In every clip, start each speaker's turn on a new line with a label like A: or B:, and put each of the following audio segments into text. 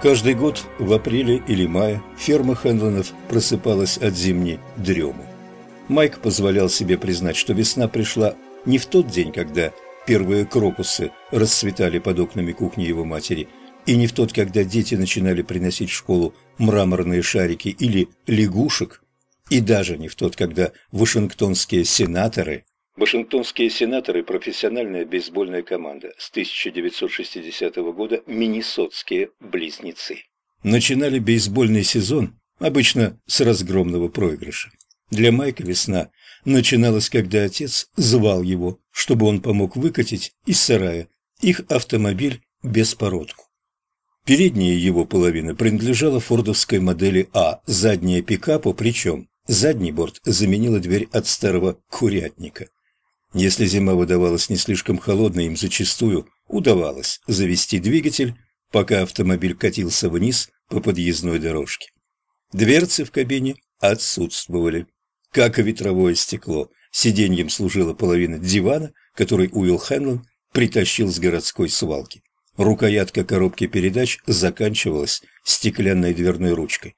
A: Каждый год в апреле или мае ферма Хенлонов просыпалась от зимней дремы. Майк позволял себе признать, что весна пришла не в тот день, когда первые крокусы расцветали под окнами кухни его матери, и не в тот, когда дети начинали приносить в школу мраморные шарики или лягушек, и даже не в тот, когда вашингтонские сенаторы Вашингтонские сенаторы – профессиональная бейсбольная команда с 1960 года «Миннесотские близнецы». Начинали бейсбольный сезон обычно с разгромного проигрыша. Для Майка весна начиналась, когда отец звал его, чтобы он помог выкатить из сарая их автомобиль без породку. Передняя его половина принадлежала фордовской модели А, задняя пикапу, причем задний борт заменила дверь от старого курятника. Если зима выдавалась не слишком холодной, им зачастую удавалось завести двигатель, пока автомобиль катился вниз по подъездной дорожке. Дверцы в кабине отсутствовали. Как и ветровое стекло, сиденьем служила половина дивана, который Уилл Хэнлон притащил с городской свалки. Рукоятка коробки передач заканчивалась стеклянной дверной ручкой.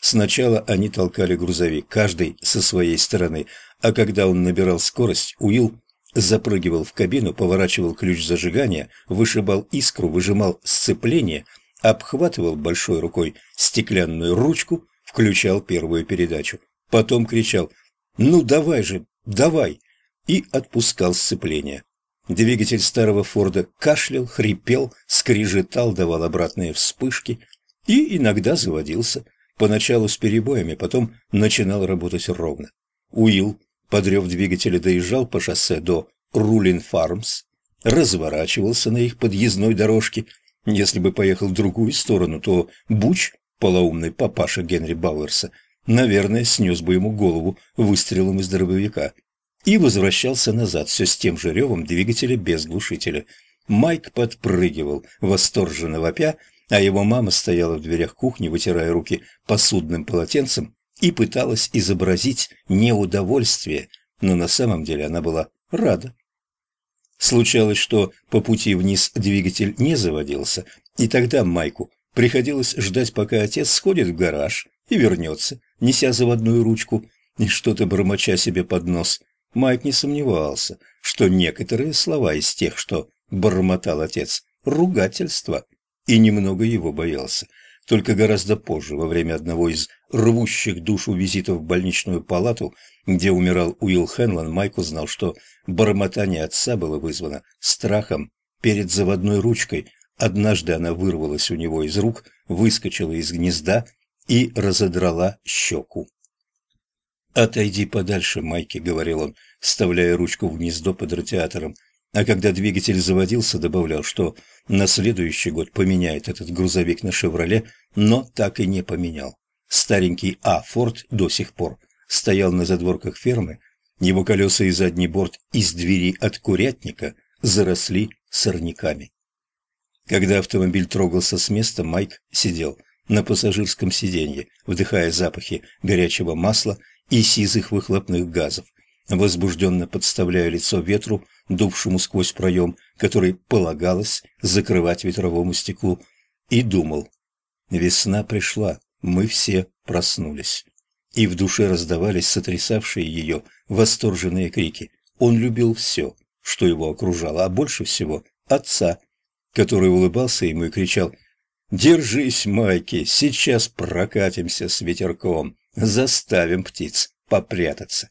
A: Сначала они толкали грузовик, каждый со своей стороны, а когда он набирал скорость, Уилл запрыгивал в кабину, поворачивал ключ зажигания, вышибал искру, выжимал сцепление, обхватывал большой рукой стеклянную ручку, включал первую передачу. Потом кричал «Ну давай же, давай!» и отпускал сцепление. Двигатель старого Форда кашлял, хрипел, скрижетал, давал обратные вспышки и иногда заводился – Поначалу с перебоями, потом начинал работать ровно. Уилл, подрев двигателя, доезжал по шоссе до Рулин Фармс, разворачивался на их подъездной дорожке. Если бы поехал в другую сторону, то Буч, полоумный папаша Генри Бауэрса, наверное, снес бы ему голову выстрелом из дробовика. И возвращался назад все с тем же ревом двигателя без глушителя. Майк подпрыгивал, восторженно вопя, а его мама стояла в дверях кухни, вытирая руки посудным полотенцем и пыталась изобразить неудовольствие, но на самом деле она была рада. Случалось, что по пути вниз двигатель не заводился, и тогда Майку приходилось ждать, пока отец сходит в гараж и вернется, неся заводную ручку и что-то бормоча себе под нос. Майк не сомневался, что некоторые слова из тех, что бормотал отец, ругательства – и немного его боялся. Только гораздо позже, во время одного из рвущих душу визитов в больничную палату, где умирал Уилл Хенлон, Майк узнал, что бормотание отца было вызвано страхом перед заводной ручкой. Однажды она вырвалась у него из рук, выскочила из гнезда и разодрала щеку. «Отойди подальше, Майки», — говорил он, вставляя ручку в гнездо под радиатором. А когда двигатель заводился, добавлял, что на следующий год поменяет этот грузовик на «Шевроле», но так и не поменял. Старенький А. Форд до сих пор стоял на задворках фермы, его колеса и задний борт из двери от курятника заросли сорняками. Когда автомобиль трогался с места, Майк сидел на пассажирском сиденье, вдыхая запахи горячего масла и сизых выхлопных газов, возбужденно подставляя лицо ветру, дувшему сквозь проем, который полагалось закрывать ветровому стеклу, и думал. Весна пришла, мы все проснулись. И в душе раздавались сотрясавшие ее восторженные крики. Он любил все, что его окружало, а больше всего отца, который улыбался ему и кричал «Держись, Майки, сейчас прокатимся с ветерком, заставим птиц попрятаться».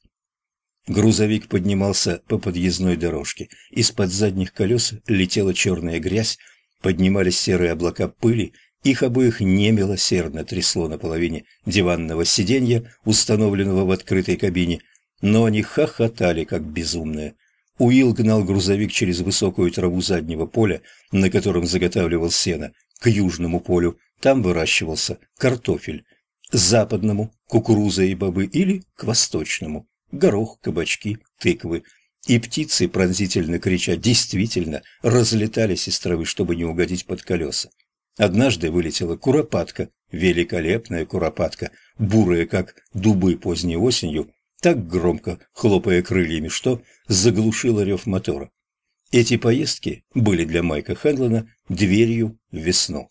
A: Грузовик поднимался по подъездной дорожке. Из-под задних колес летела черная грязь, поднимались серые облака пыли, их обоих немилосердно трясло на половине диванного сиденья, установленного в открытой кабине, но они хохотали, как безумные. Уилл гнал грузовик через высокую траву заднего поля, на котором заготавливал сено, к южному полю, там выращивался картофель, к западному – кукуруза и бобы или к восточному горох, кабачки, тыквы. И птицы, пронзительно крича, действительно разлетались из травы, чтобы не угодить под колеса. Однажды вылетела куропатка, великолепная куропатка, бурая, как дубы поздней осенью, так громко хлопая крыльями, что заглушила рев мотора. Эти поездки были для Майка Хенлона дверью в весну.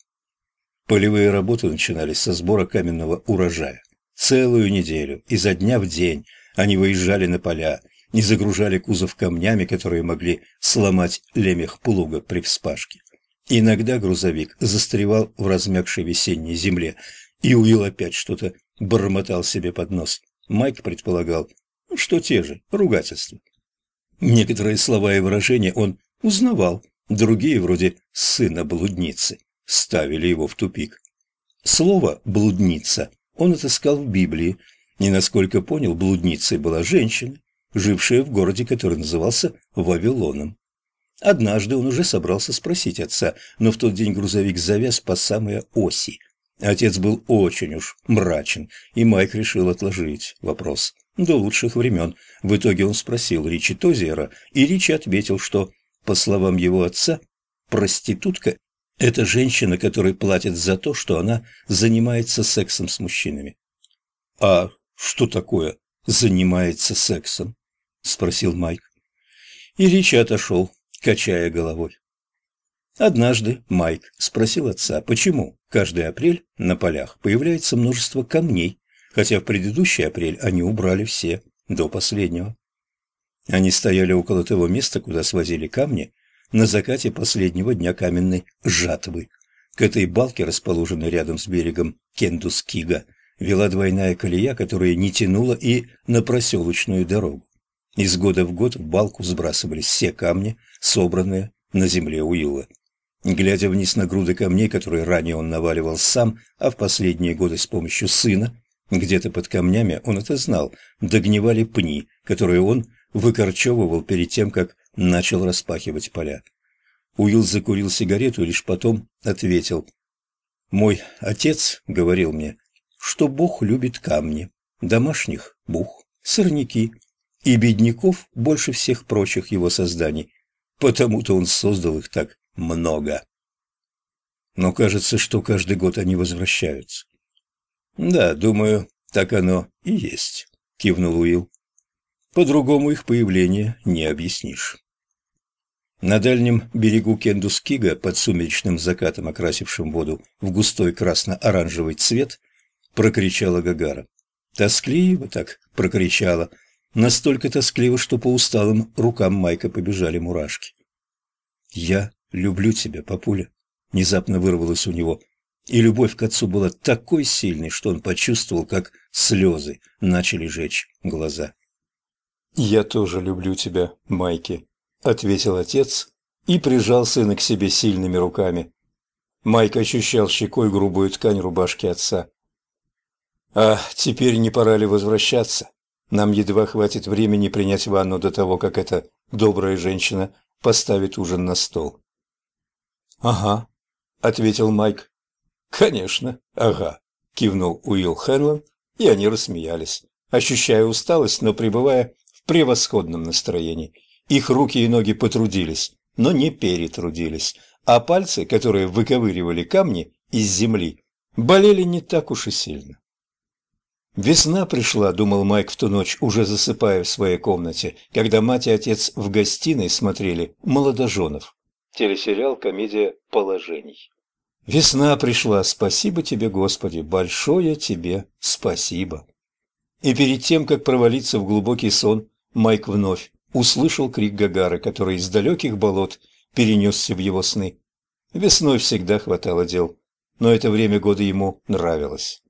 A: Полевые работы начинались со сбора каменного урожая. Целую неделю, изо дня в день, они выезжали на поля и загружали кузов камнями, которые могли сломать лемех плуга при вспашке. Иногда грузовик застревал в размягшей весенней земле, и Уилл опять что-то бормотал себе под нос. Майк предполагал, что те же, ругательства. Некоторые слова и выражения он узнавал, другие, вроде «сына блудницы», ставили его в тупик. Слово «блудница» он отыскал в Библии, и, насколько понял, блудницей была женщина, жившая в городе, который назывался Вавилоном. Однажды он уже собрался спросить отца, но в тот день грузовик завяз по самой оси. Отец был очень уж мрачен, и Майк решил отложить вопрос до лучших времен. В итоге он спросил Ричи Тозиера, и Ричи ответил, что, по словам его отца, проститутка – это женщина, которой платят за то, что она занимается сексом с мужчинами. «А что такое занимается сексом?» – спросил Майк. И Ричи отошел, качая головой. Однажды Майк спросил отца, почему каждый апрель на полях появляется множество камней, хотя в предыдущий апрель они убрали все, до последнего. Они стояли около того места, куда свозили камни, на закате последнего дня каменной жатвы. К этой балке, расположенной рядом с берегом Кендускига, вела двойная колея, которая не тянула и на проселочную дорогу. Из года в год в балку сбрасывались все камни, собранные на земле Уилла. Глядя вниз на груды камней, которые ранее он наваливал сам, а в последние годы с помощью сына, где-то под камнями, он это знал, догнивали пни, которые он выкорчевывал перед тем, как начал распахивать поля. Уилл закурил сигарету и лишь потом ответил. «Мой отец говорил мне, что Бог любит камни, домашних – бух, сорняки, и бедняков больше всех прочих его созданий, потому-то он создал их так много. Но кажется, что каждый год они возвращаются. Да, думаю, так оно и есть, кивнул Уилл. По-другому их появление не объяснишь. На дальнем берегу Кендускига, под сумеречным закатом, окрасившим воду в густой красно-оранжевый цвет, прокричала Гагара. Тоскливо так прокричала, настолько тоскливо, что по усталым рукам Майка побежали мурашки. «Я люблю тебя, папуля», — внезапно вырвалось у него, и любовь к отцу была такой сильной, что он почувствовал, как слезы начали жечь глаза. «Я тоже люблю тебя, Майки», — ответил отец и прижал сына к себе сильными руками. Майк ощущал щекой грубую ткань рубашки отца. «А теперь не пора ли возвращаться? Нам едва хватит времени принять ванну до того, как эта добрая женщина поставит ужин на стол». «Ага», — ответил Майк. «Конечно, ага», — кивнул Уилл Хэнлон, и они рассмеялись, ощущая усталость, но пребывая в превосходном настроении. Их руки и ноги потрудились, но не перетрудились, а пальцы, которые выковыривали камни из земли, болели не так уж и сильно. Весна пришла, думал Майк в ту ночь, уже засыпая в своей комнате, когда мать и отец в гостиной смотрели «Молодоженов». Телесериал «Комедия положений». Весна пришла, спасибо тебе, Господи, большое тебе спасибо. И перед тем, как провалиться в глубокий сон, Майк вновь услышал крик Гагары, который из далеких болот перенесся в его сны. Весной всегда хватало дел, но это время года ему нравилось.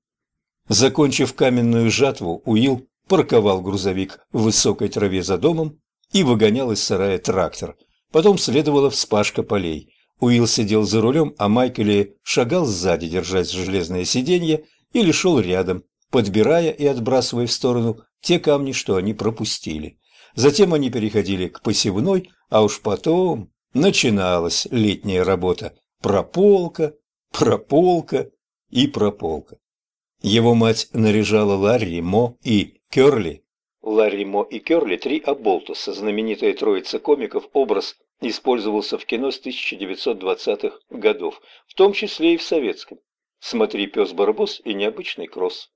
A: Закончив каменную жатву, Уилл парковал грузовик в высокой траве за домом и выгонял из сарая трактор – Потом следовала вспашка полей. Уилл сидел за рулем, а Майк шагал сзади, держась за железное сиденье, или шел рядом, подбирая и отбрасывая в сторону те камни, что они пропустили. Затем они переходили к посевной, а уж потом начиналась летняя работа. Прополка, прополка и прополка. Его мать наряжала Ларри, Мо и Керли Ларри Мо и Керли, три Аболтуса, знаменитая троица комиков, образ использовался в кино с 1920-х годов, в том числе и в советском. Смотри «Пес Барбос» и «Необычный кросс».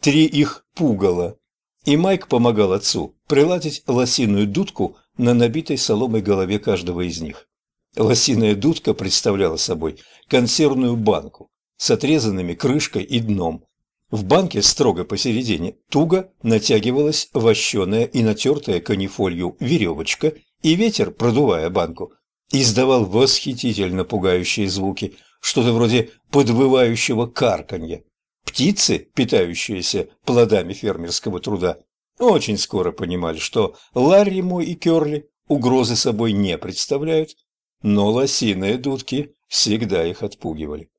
A: Три их пугало. И Майк помогал отцу приладить лосиную дудку на набитой соломой голове каждого из них. Лосиная дудка представляла собой консервную банку, с отрезанными крышкой и дном. В банке строго посередине туго натягивалась вощеная и натертая канифолью веревочка, и ветер, продувая банку, издавал восхитительно пугающие звуки, что-то вроде подвывающего карканья. Птицы, питающиеся плодами фермерского труда, очень скоро понимали, что Ларри Мой и Керли угрозы собой не представляют, но лосиные дудки всегда их отпугивали.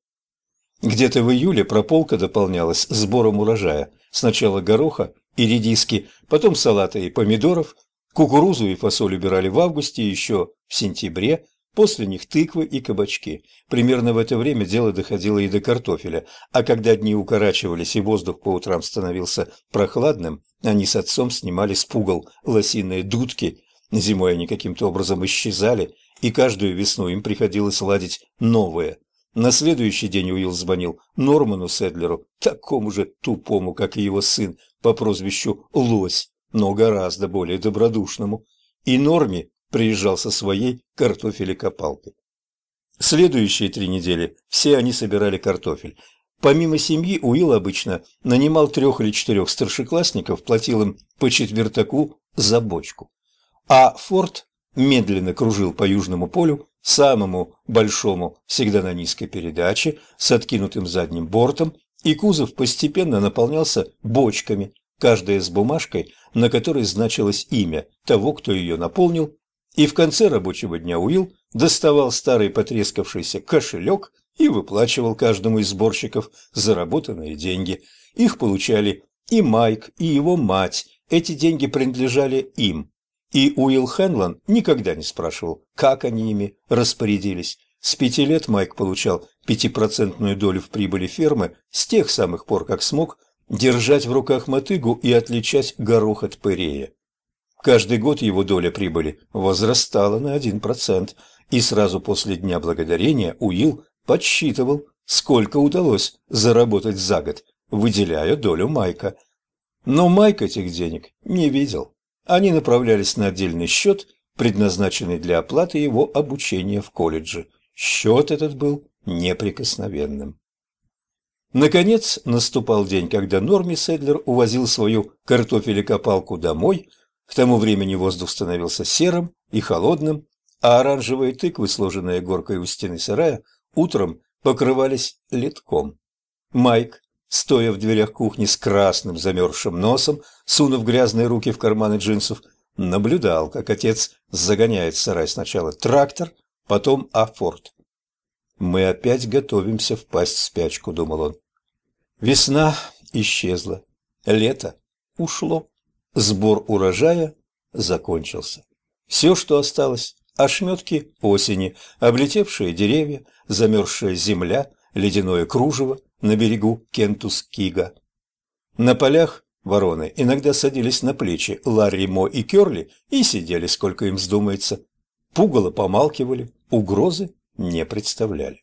A: Где-то в июле прополка дополнялась сбором урожая. Сначала гороха и редиски, потом салата и помидоров, кукурузу и фасоль убирали в августе еще в сентябре, после них тыквы и кабачки. Примерно в это время дело доходило и до картофеля, а когда дни укорачивались и воздух по утрам становился прохладным, они с отцом снимали с пугал лосиные дудки, зимой они каким-то образом исчезали, и каждую весну им приходилось ладить новые. На следующий день Уилл звонил Норману Седлеру, такому же тупому, как и его сын, по прозвищу Лось, но гораздо более добродушному. И Норми приезжал со своей картофелекопалкой. Следующие три недели все они собирали картофель. Помимо семьи, Уилл обычно нанимал трех или четырех старшеклассников, платил им по четвертаку за бочку. А Форд медленно кружил по Южному полю, самому большому, всегда на низкой передаче, с откинутым задним бортом, и кузов постепенно наполнялся бочками, каждая с бумажкой, на которой значилось имя того, кто ее наполнил, и в конце рабочего дня Уилл доставал старый потрескавшийся кошелек и выплачивал каждому из сборщиков заработанные деньги. Их получали и Майк, и его мать, эти деньги принадлежали им. И Уилл Хенлон никогда не спрашивал, как они ими распорядились. С пяти лет Майк получал пятипроцентную долю в прибыли фермы с тех самых пор, как смог держать в руках мотыгу и отличать горох от пырея. Каждый год его доля прибыли возрастала на один процент, и сразу после Дня Благодарения Уилл подсчитывал, сколько удалось заработать за год, выделяя долю Майка. Но Майк этих денег не видел. Они направлялись на отдельный счет, предназначенный для оплаты его обучения в колледже. Счет этот был неприкосновенным. Наконец наступал день, когда Норми Седлер увозил свою картофелекопалку домой. К тому времени воздух становился серым и холодным, а оранжевые тыквы, сложенные горкой у стены сарая, утром покрывались литком. Майк стоя в дверях кухни с красным замерзшим носом, сунув грязные руки в карманы джинсов, наблюдал, как отец загоняет в сарай сначала трактор, потом афорт. «Мы опять готовимся впасть в спячку», — думал он. Весна исчезла, лето ушло, сбор урожая закончился. Все, что осталось, ошметки осени, облетевшие деревья, замерзшая земля, ледяное кружево, на берегу Кентус-Кига. На полях вороны иногда садились на плечи Ларри, Мо и Керли и сидели, сколько им вздумается. Пугало помалкивали, угрозы не представляли.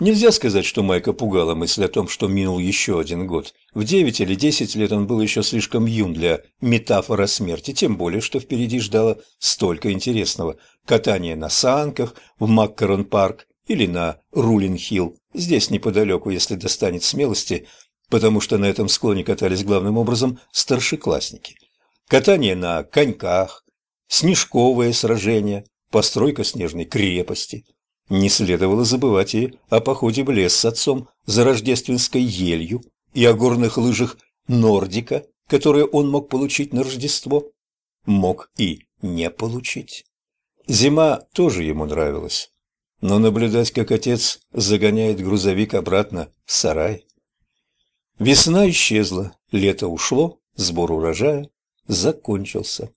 A: Нельзя сказать, что Майка пугала мысль о том, что минул еще один год. В девять или десять лет он был еще слишком юн для метафора смерти, тем более, что впереди ждало столько интересного. Катание на санках в Маккарон-парк или на Рулин-Хилл, здесь неподалеку, если достанет смелости, потому что на этом склоне катались главным образом старшеклассники. Катание на коньках, снежковые сражения, постройка снежной крепости. Не следовало забывать и о походе в лес с отцом за рождественской елью и о горных лыжах Нордика, которые он мог получить на Рождество. Мог и не получить. Зима тоже ему нравилась но наблюдать, как отец загоняет грузовик обратно в сарай. Весна исчезла, лето ушло, сбор урожая закончился.